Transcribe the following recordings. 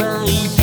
mãe.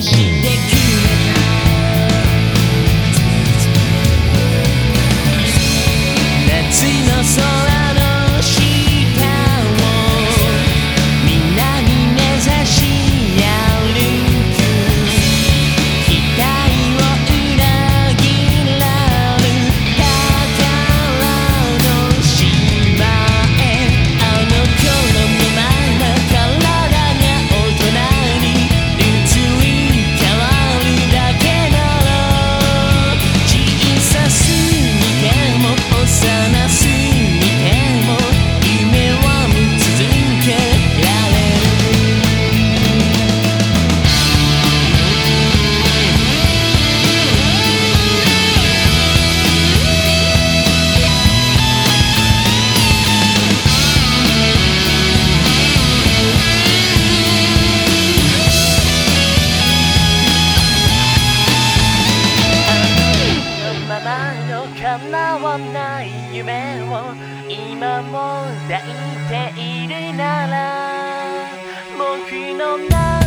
she ない夢を今も抱いているなら僕の中